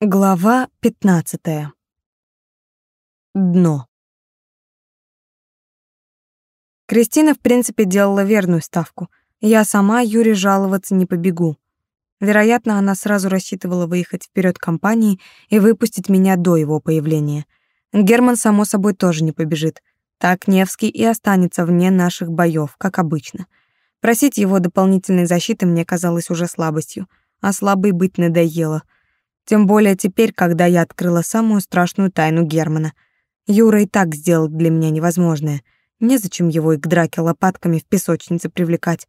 Глава 15. Дно. Кристина, в принципе, делала верную ставку. Я сама Юре жаловаться не побегу. Вероятно, она сразу рассчитывала выехать вперед компании и выпустить меня до его появления. Герман, само собой, тоже не побежит. Так Невский и останется вне наших боев, как обычно. Просить его дополнительной защиты мне казалось уже слабостью, а слабой быть надоело — тем более теперь, когда я открыла самую страшную тайну Германа. Юра и так сделал для меня невозможное. Незачем его и к драке лопатками в песочнице привлекать.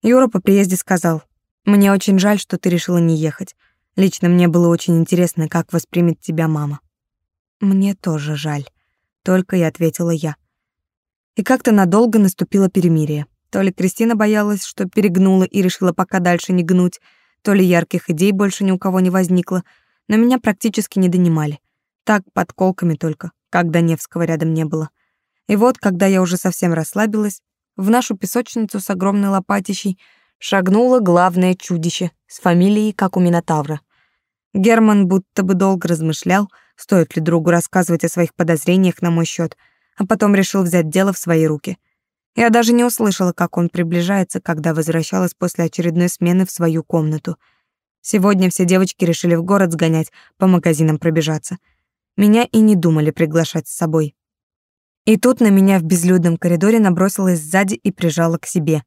Юра по приезде сказал, «Мне очень жаль, что ты решила не ехать. Лично мне было очень интересно, как воспримет тебя мама». «Мне тоже жаль», — только и ответила я. И как-то надолго наступило перемирие. То ли Кристина боялась, что перегнула и решила пока дальше не гнуть, то ли ярких идей больше ни у кого не возникло, но меня практически не донимали. Так, подколками только, когда Невского рядом не было. И вот, когда я уже совсем расслабилась, в нашу песочницу с огромной лопатищей шагнуло главное чудище с фамилией, как у Минотавра. Герман будто бы долго размышлял, стоит ли другу рассказывать о своих подозрениях на мой счет, а потом решил взять дело в свои руки — я даже не услышала, как он приближается, когда возвращалась после очередной смены в свою комнату. Сегодня все девочки решили в город сгонять, по магазинам пробежаться. Меня и не думали приглашать с собой. И тут на меня в безлюдном коридоре набросилась сзади и прижала к себе.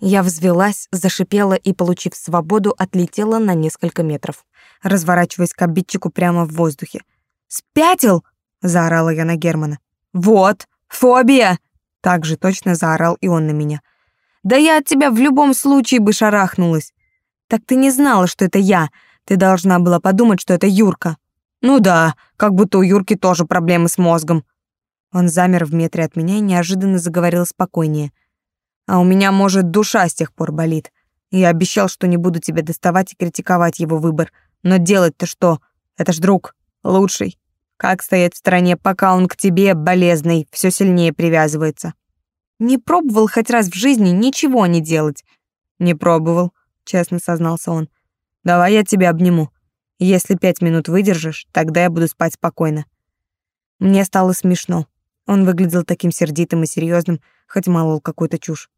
Я взвелась, зашипела и, получив свободу, отлетела на несколько метров, разворачиваясь к обидчику прямо в воздухе. «Спятил!» — заорала я на Германа. «Вот! Фобия!» Так же точно заорал и он на меня. «Да я от тебя в любом случае бы шарахнулась!» «Так ты не знала, что это я. Ты должна была подумать, что это Юрка». «Ну да, как будто у Юрки тоже проблемы с мозгом». Он замер в метре от меня и неожиданно заговорил спокойнее. «А у меня, может, душа с тех пор болит. Я обещал, что не буду тебя доставать и критиковать его выбор. Но делать-то что? Это ж друг. Лучший. Как стоять в стороне, пока он к тебе, болезный, все сильнее привязывается? Не пробовал хоть раз в жизни ничего не делать. Не пробовал, честно сознался он. Давай я тебя обниму. Если пять минут выдержишь, тогда я буду спать спокойно. Мне стало смешно. Он выглядел таким сердитым и серьезным, хоть молол какую-то чушь.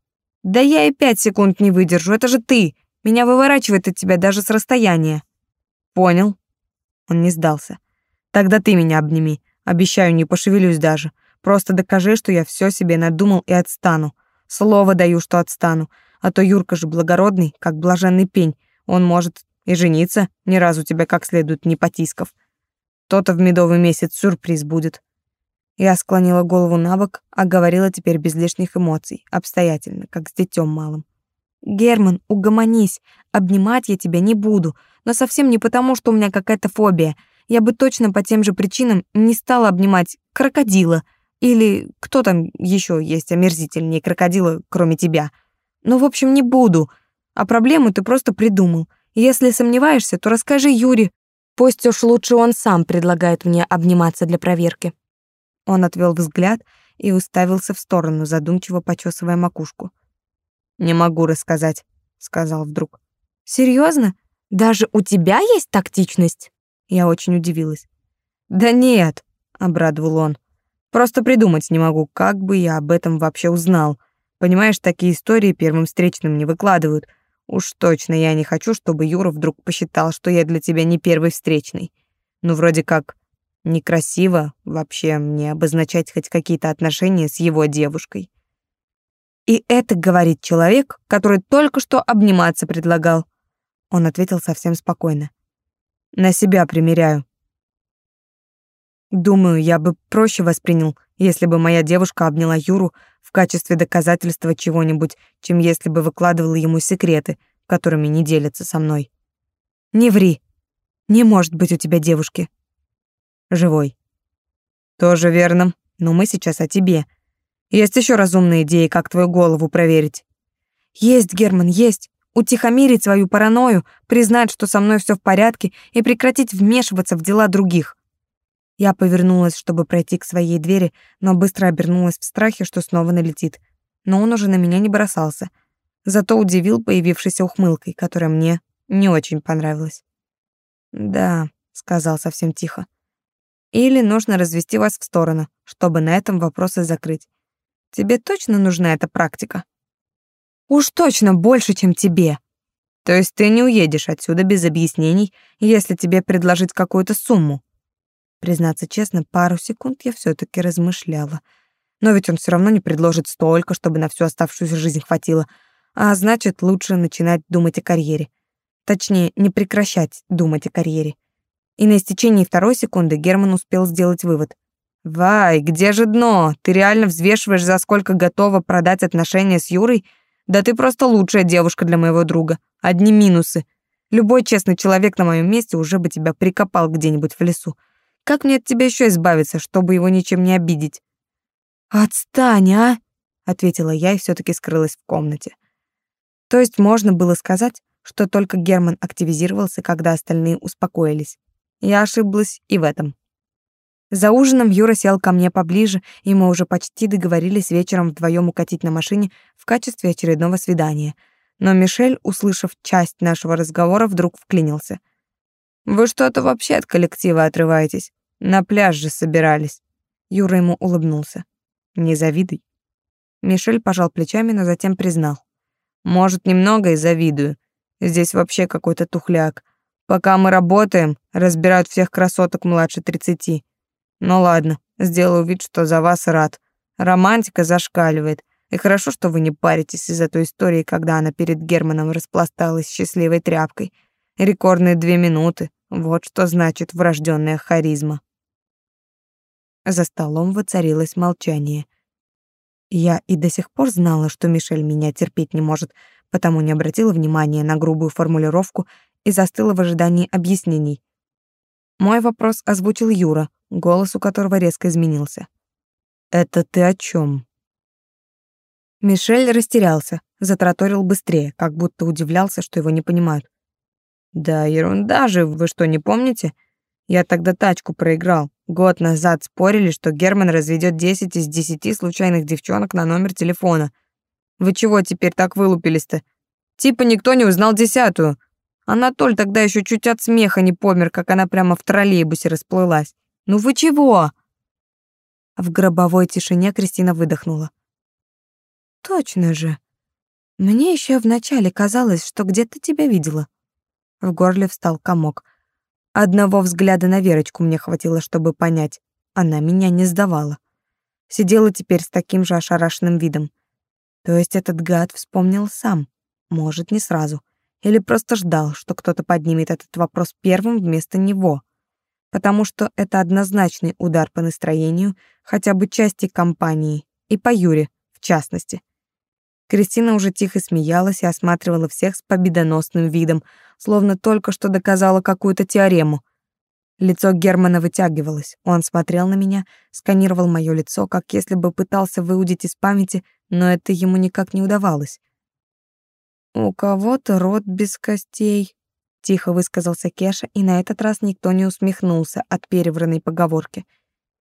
Да я и пять секунд не выдержу, это же ты. Меня выворачивает от тебя даже с расстояния. Понял. Он не сдался. Тогда ты меня обними. Обещаю, не пошевелюсь даже. Просто докажи, что я все себе надумал и отстану. Слово даю, что отстану. А то Юрка же благородный, как блаженный пень. Он может и жениться, ни разу тебя как следует не потискав. То-то в медовый месяц сюрприз будет. Я склонила голову на бок, а говорила теперь без лишних эмоций, обстоятельно, как с детем малым. «Герман, угомонись, обнимать я тебя не буду, но совсем не потому, что у меня какая-то фобия я бы точно по тем же причинам не стала обнимать крокодила или кто там еще есть омерзительнее крокодила, кроме тебя. Ну, в общем, не буду. А проблему ты просто придумал. Если сомневаешься, то расскажи Юре. Пусть уж лучше он сам предлагает мне обниматься для проверки. Он отвел взгляд и уставился в сторону, задумчиво почесывая макушку. «Не могу рассказать», — сказал вдруг. Серьезно? Даже у тебя есть тактичность?» Я очень удивилась. «Да нет», — обрадовал он. «Просто придумать не могу, как бы я об этом вообще узнал. Понимаешь, такие истории первым встречным не выкладывают. Уж точно я не хочу, чтобы Юра вдруг посчитал, что я для тебя не первый встречный. Ну, вроде как, некрасиво вообще мне обозначать хоть какие-то отношения с его девушкой». «И это говорит человек, который только что обниматься предлагал». Он ответил совсем спокойно. На себя примеряю. Думаю, я бы проще воспринял, если бы моя девушка обняла Юру в качестве доказательства чего-нибудь, чем если бы выкладывала ему секреты, которыми не делится со мной. Не ври. Не может быть у тебя девушки. Живой. Тоже верно. Но мы сейчас о тебе. Есть еще разумные идеи, как твою голову проверить. Есть, Герман, есть утихомирить свою паранойю, признать, что со мной все в порядке и прекратить вмешиваться в дела других. Я повернулась, чтобы пройти к своей двери, но быстро обернулась в страхе, что снова налетит. Но он уже на меня не бросался. Зато удивил появившейся ухмылкой, которая мне не очень понравилась. Да, сказал совсем тихо. Или нужно развести вас в сторону, чтобы на этом вопросы закрыть. Тебе точно нужна эта практика? Уж точно больше, чем тебе. То есть ты не уедешь отсюда без объяснений, если тебе предложить какую-то сумму. Признаться честно, пару секунд я все таки размышляла. Но ведь он все равно не предложит столько, чтобы на всю оставшуюся жизнь хватило. А значит, лучше начинать думать о карьере. Точнее, не прекращать думать о карьере. И на истечении второй секунды Герман успел сделать вывод. «Вай, где же дно? Ты реально взвешиваешь, за сколько готова продать отношения с Юрой? Да ты просто лучшая девушка для моего друга. Одни минусы. Любой честный человек на моем месте уже бы тебя прикопал где-нибудь в лесу. Как мне от тебя еще избавиться, чтобы его ничем не обидеть?» «Отстань, а!» — ответила я и все таки скрылась в комнате. То есть можно было сказать, что только Герман активизировался, когда остальные успокоились. Я ошиблась и в этом. За ужином Юра сел ко мне поближе, и мы уже почти договорились вечером вдвоем укатить на машине в качестве очередного свидания. Но Мишель, услышав часть нашего разговора, вдруг вклинился. «Вы что-то вообще от коллектива отрываетесь? На пляж же собирались». Юра ему улыбнулся. «Не завидуй». Мишель пожал плечами, но затем признал. «Может, немного и завидую. Здесь вообще какой-то тухляк. Пока мы работаем, разбирают всех красоток младше тридцати. Ну ладно, сделаю вид, что за вас рад. Романтика зашкаливает. И хорошо, что вы не паритесь из-за той истории, когда она перед Германом распласталась счастливой тряпкой. Рекордные две минуты. Вот что значит врожденная харизма. За столом воцарилось молчание. Я и до сих пор знала, что Мишель меня терпеть не может, потому не обратила внимания на грубую формулировку и застыла в ожидании объяснений. Мой вопрос озвучил Юра, голос у которого резко изменился. «Это ты о чем? Мишель растерялся, затраторил быстрее, как будто удивлялся, что его не понимают. «Да ерунда же, вы что, не помните? Я тогда тачку проиграл. Год назад спорили, что Герман разведет 10 из 10 случайных девчонок на номер телефона. Вы чего теперь так вылупились-то? Типа никто не узнал десятую. Анатоль тогда еще чуть от смеха не помер, как она прямо в троллейбусе расплылась. Ну вы чего? В гробовой тишине Кристина выдохнула. Точно же. Мне еще вначале казалось, что где-то тебя видела. В горле встал комок. Одного взгляда на Верочку мне хватило, чтобы понять. Она меня не сдавала. Сидела теперь с таким же ошарашенным видом. То есть этот гад вспомнил сам. Может, не сразу. Или просто ждал, что кто-то поднимет этот вопрос первым вместо него потому что это однозначный удар по настроению хотя бы части компании, и по Юре, в частности. Кристина уже тихо смеялась и осматривала всех с победоносным видом, словно только что доказала какую-то теорему. Лицо Германа вытягивалось. Он смотрел на меня, сканировал мое лицо, как если бы пытался выудить из памяти, но это ему никак не удавалось. «У кого-то рот без костей», Тихо высказался Кеша, и на этот раз никто не усмехнулся от перевранной поговорки.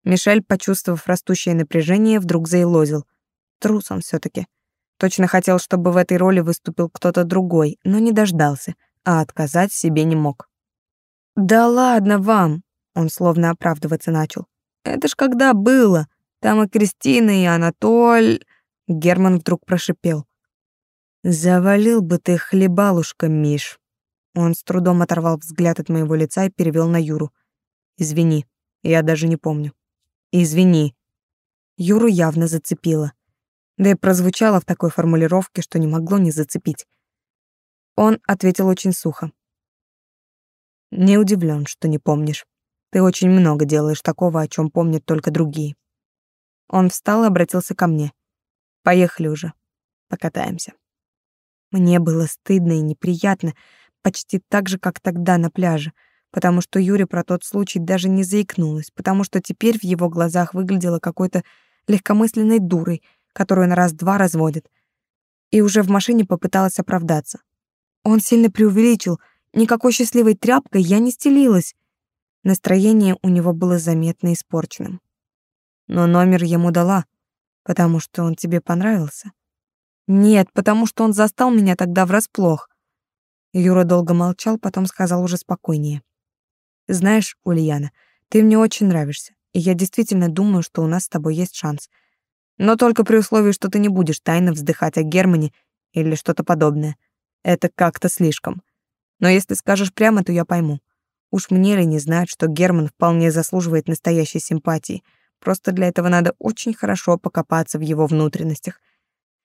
Мишель, почувствовав растущее напряжение, вдруг заилозил. Трус он все таки Точно хотел, чтобы в этой роли выступил кто-то другой, но не дождался, а отказать себе не мог. «Да ладно вам!» — он словно оправдываться начал. «Это ж когда было? Там и Кристина, и Анатоль...» Герман вдруг прошипел. «Завалил бы ты хлебалушка, Миш!» Он с трудом оторвал взгляд от моего лица и перевел на Юру. «Извини, я даже не помню». «Извини». Юру явно зацепило. Да и прозвучало в такой формулировке, что не могло не зацепить. Он ответил очень сухо. «Не удивлен, что не помнишь. Ты очень много делаешь такого, о чем помнят только другие». Он встал и обратился ко мне. «Поехали уже. Покатаемся». Мне было стыдно и неприятно, почти так же, как тогда на пляже, потому что Юре про тот случай даже не заикнулась, потому что теперь в его глазах выглядела какой-то легкомысленной дурой, которую на раз-два разводит. И уже в машине попыталась оправдаться. Он сильно преувеличил, никакой счастливой тряпкой я не стелилась. Настроение у него было заметно испорченным. Но номер ему дала, потому что он тебе понравился. Нет, потому что он застал меня тогда врасплох. Юра долго молчал, потом сказал уже спокойнее. Знаешь, Ульяна, ты мне очень нравишься, и я действительно думаю, что у нас с тобой есть шанс. Но только при условии, что ты не будешь тайно вздыхать о Германе или что-то подобное. Это как-то слишком. Но если скажешь прямо, то я пойму. Уж мне ли не знать, что Герман вполне заслуживает настоящей симпатии. Просто для этого надо очень хорошо покопаться в его внутренностях.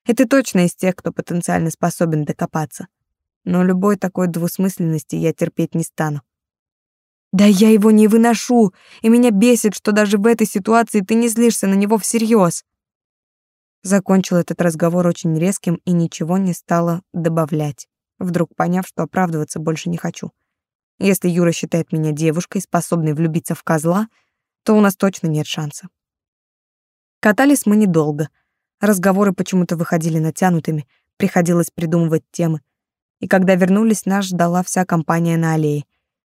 И ты точно из тех, кто потенциально способен докопаться. Но любой такой двусмысленности я терпеть не стану. Да я его не выношу, и меня бесит, что даже в этой ситуации ты не злишься на него всерьез. Закончил этот разговор очень резким и ничего не стала добавлять, вдруг поняв, что оправдываться больше не хочу. Если Юра считает меня девушкой, способной влюбиться в козла, то у нас точно нет шанса. Катались мы недолго. Разговоры почему-то выходили натянутыми, приходилось придумывать темы. И когда вернулись, нас ждала вся компания на аллее.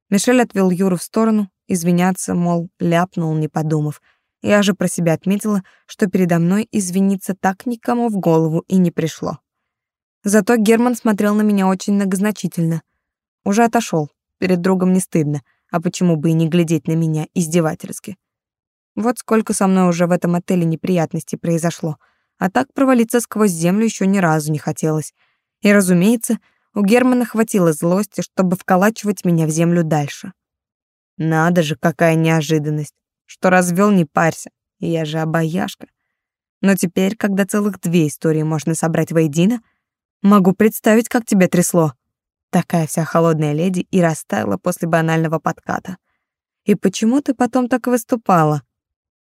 Мишель отвел Юру в сторону, извиняться, мол, ляпнул, не подумав. Я же про себя отметила, что передо мной извиниться так никому в голову и не пришло. Зато Герман смотрел на меня очень многозначительно. Уже отошел, Перед другом не стыдно, а почему бы и не глядеть на меня издевательски? Вот сколько со мной уже в этом отеле неприятностей произошло, а так провалиться сквозь землю еще ни разу не хотелось. И, разумеется, у Германа хватило злости, чтобы вколачивать меня в землю дальше. Надо же, какая неожиданность. Что развел, не парься. Я же обаяшка. Но теперь, когда целых две истории можно собрать воедино, могу представить, как тебя трясло. Такая вся холодная леди и растаяла после банального подката. И почему ты потом так выступала?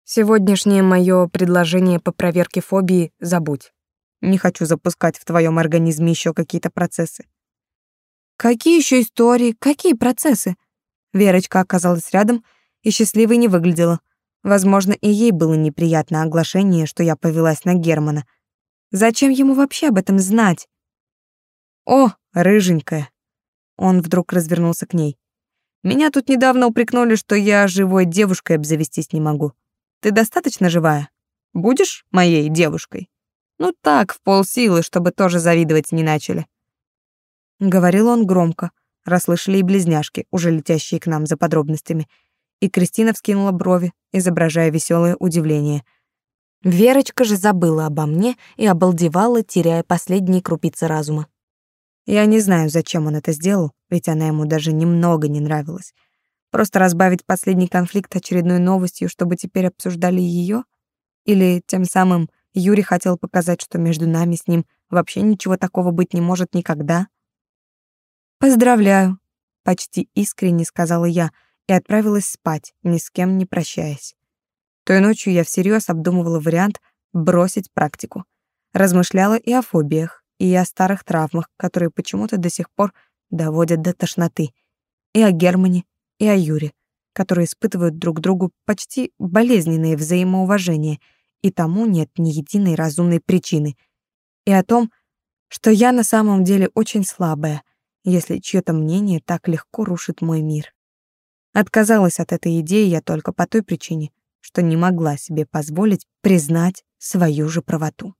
Сегодняшнее мое предложение по проверке фобии забудь. Не хочу запускать в твоем организме еще какие-то процессы. Какие еще истории, какие процессы? Верочка оказалась рядом и счастливой не выглядела. Возможно, и ей было неприятно оглашение, что я повелась на Германа. Зачем ему вообще об этом знать? О, рыженькая, он вдруг развернулся к ней. Меня тут недавно упрекнули, что я живой девушкой обзавестись не могу. Ты достаточно живая? Будешь моей девушкой? Ну так, в полсилы, чтобы тоже завидовать не начали. Говорил он громко, расслышали и близняшки, уже летящие к нам за подробностями. И Кристина вскинула брови, изображая веселое удивление. Верочка же забыла обо мне и обалдевала, теряя последние крупицы разума. Я не знаю, зачем он это сделал, ведь она ему даже немного не нравилась. Просто разбавить последний конфликт очередной новостью, чтобы теперь обсуждали ее? Или тем самым Юрий хотел показать, что между нами с ним вообще ничего такого быть не может никогда? «Поздравляю», — почти искренне сказала я и отправилась спать, ни с кем не прощаясь. Той ночью я всерьез обдумывала вариант бросить практику. Размышляла и о фобиях, и о старых травмах, которые почему-то до сих пор доводят до тошноты, и о Германе, и о Юре, которые испытывают друг другу почти болезненные взаимоуважения, и тому нет ни единой разумной причины, и о том, что я на самом деле очень слабая, если чьё-то мнение так легко рушит мой мир. Отказалась от этой идеи я только по той причине, что не могла себе позволить признать свою же правоту.